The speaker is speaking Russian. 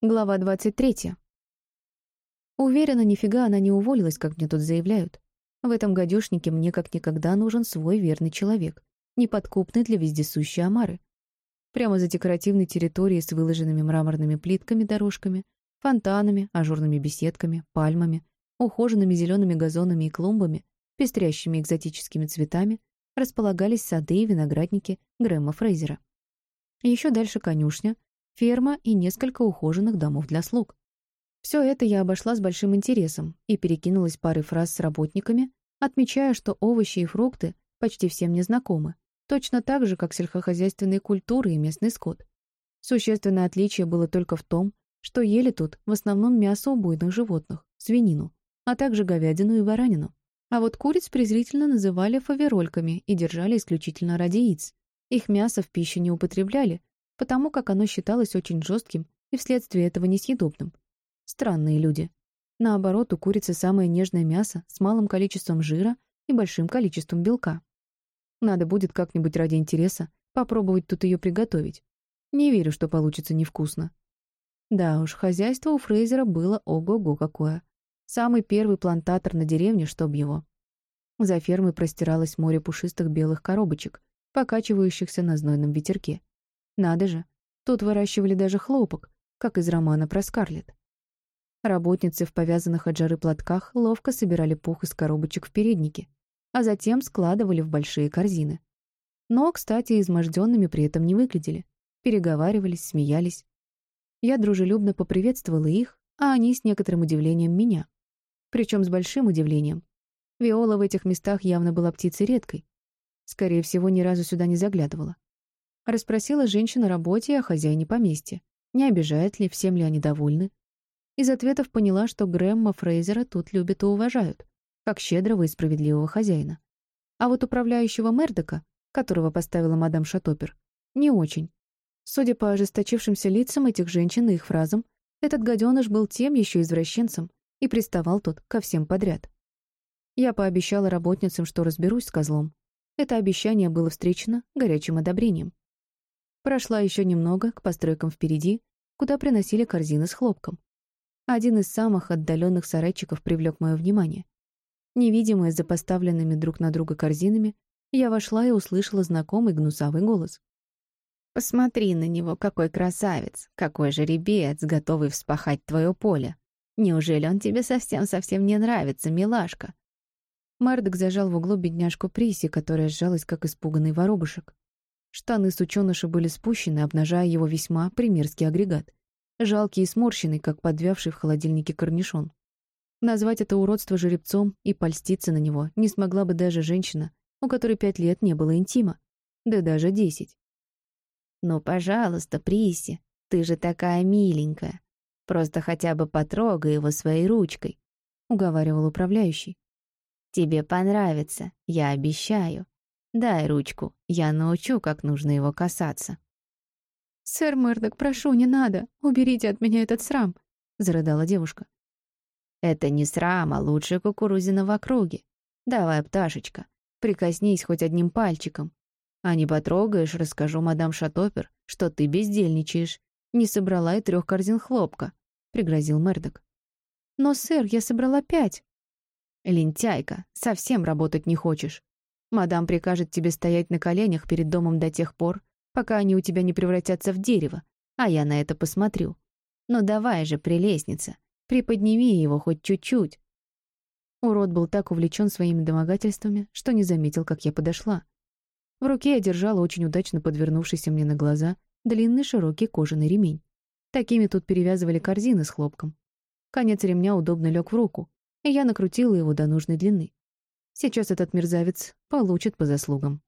Глава 23. Уверена, нифига она не уволилась, как мне тут заявляют. В этом гадюшнике мне как никогда нужен свой верный человек, неподкупный для вездесущей Амары. Прямо за декоративной территорией с выложенными мраморными плитками, дорожками, фонтанами, ажурными беседками, пальмами, ухоженными зелеными газонами и клумбами, пестрящими экзотическими цветами, располагались сады и виноградники Грэма Фрейзера. Еще дальше конюшня — ферма и несколько ухоженных домов для слуг. Все это я обошла с большим интересом и перекинулась парой фраз с работниками, отмечая, что овощи и фрукты почти всем не знакомы, точно так же, как сельскохозяйственные культуры и местный скот. Существенное отличие было только в том, что ели тут в основном мясо убойных животных, свинину, а также говядину и баранину. А вот куриц презрительно называли фаверольками и держали исключительно ради яиц. Их мясо в пищу не употребляли, потому как оно считалось очень жестким и вследствие этого несъедобным. Странные люди. Наоборот, у курицы самое нежное мясо с малым количеством жира и большим количеством белка. Надо будет как-нибудь ради интереса попробовать тут ее приготовить. Не верю, что получится невкусно. Да уж, хозяйство у Фрейзера было ого-го какое. Самый первый плантатор на деревне, чтоб его. За фермой простиралось море пушистых белых коробочек, покачивающихся на знойном ветерке. Надо же, тут выращивали даже хлопок, как из романа про Скарлетт. Работницы в повязанных от жары платках ловко собирали пух из коробочек в переднике, а затем складывали в большие корзины. Но, кстати, изможденными при этом не выглядели. Переговаривались, смеялись. Я дружелюбно поприветствовала их, а они с некоторым удивлением меня. Причем с большим удивлением. Виола в этих местах явно была птицей редкой. Скорее всего, ни разу сюда не заглядывала. Расспросила женщину о работе о хозяине поместья. Не обижает ли, всем ли они довольны. Из ответов поняла, что Грэмма Фрейзера тут любят и уважают, как щедрого и справедливого хозяина. А вот управляющего Мердока, которого поставила мадам Шатопер, не очень. Судя по ожесточившимся лицам этих женщин и их фразам, этот гаденыш был тем еще извращенцем и приставал тут ко всем подряд. Я пообещала работницам, что разберусь с козлом. Это обещание было встречено горячим одобрением. Прошла еще немного к постройкам впереди, куда приносили корзины с хлопком. Один из самых отдаленных сарайчиков привлек мое внимание. Невидимая за поставленными друг на друга корзинами, я вошла и услышала знакомый гнусавый голос. «Посмотри на него, какой красавец, какой жеребец, готовый вспахать твое поле. Неужели он тебе совсем-совсем не нравится, милашка?» Мардок зажал в углу бедняжку Приси, которая сжалась, как испуганный воробушек. Штаны сучёныша были спущены, обнажая его весьма примерский агрегат. Жалкий и сморщенный, как подвявший в холодильнике корнишон. Назвать это уродство жеребцом и польститься на него не смогла бы даже женщина, у которой пять лет не было интима. Да даже десять. «Ну, пожалуйста, Приси, ты же такая миленькая. Просто хотя бы потрогай его своей ручкой», — уговаривал управляющий. «Тебе понравится, я обещаю. Дай ручку, я научу, как нужно его касаться». «Сэр Мэрдок, прошу, не надо. Уберите от меня этот срам», — зарыдала девушка. «Это не срам, а лучшая кукурузина в округе. Давай, пташечка, прикоснись хоть одним пальчиком. А не потрогаешь, расскажу мадам Шатопер, что ты бездельничаешь. Не собрала и трех корзин хлопка», — пригрозил Мэрдок. «Но, сэр, я собрала пять». «Лентяйка, совсем работать не хочешь. Мадам прикажет тебе стоять на коленях перед домом до тех пор, пока они у тебя не превратятся в дерево, а я на это посмотрю. Но давай же, прелестница, приподними его хоть чуть-чуть». Урод был так увлечен своими домогательствами, что не заметил, как я подошла. В руке я держала очень удачно подвернувшийся мне на глаза длинный широкий кожаный ремень. Такими тут перевязывали корзины с хлопком. Конец ремня удобно лег в руку, и я накрутила его до нужной длины. Сейчас этот мерзавец получит по заслугам.